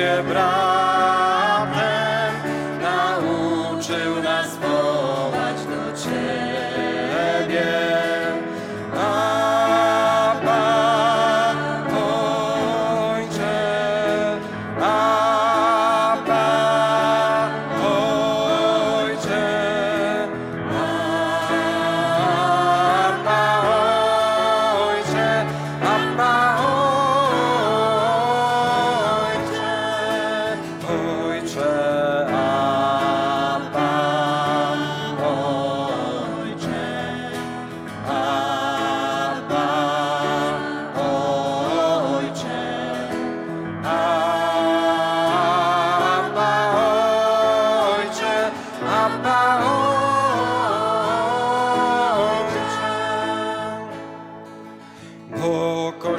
quebrar.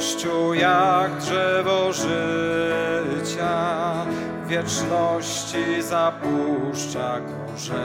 Kościół jak drzewo życia wieczności zapuszcza korzenie,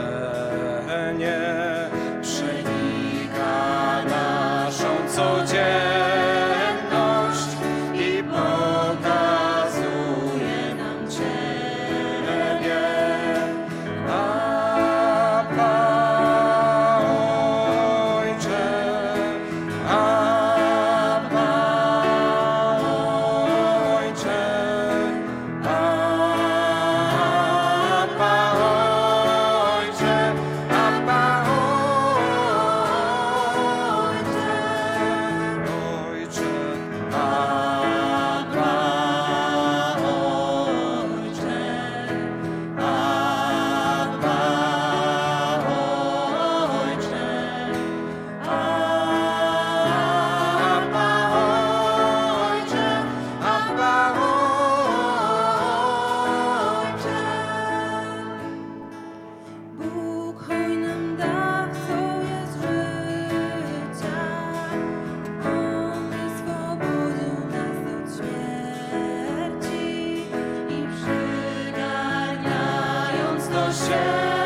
shall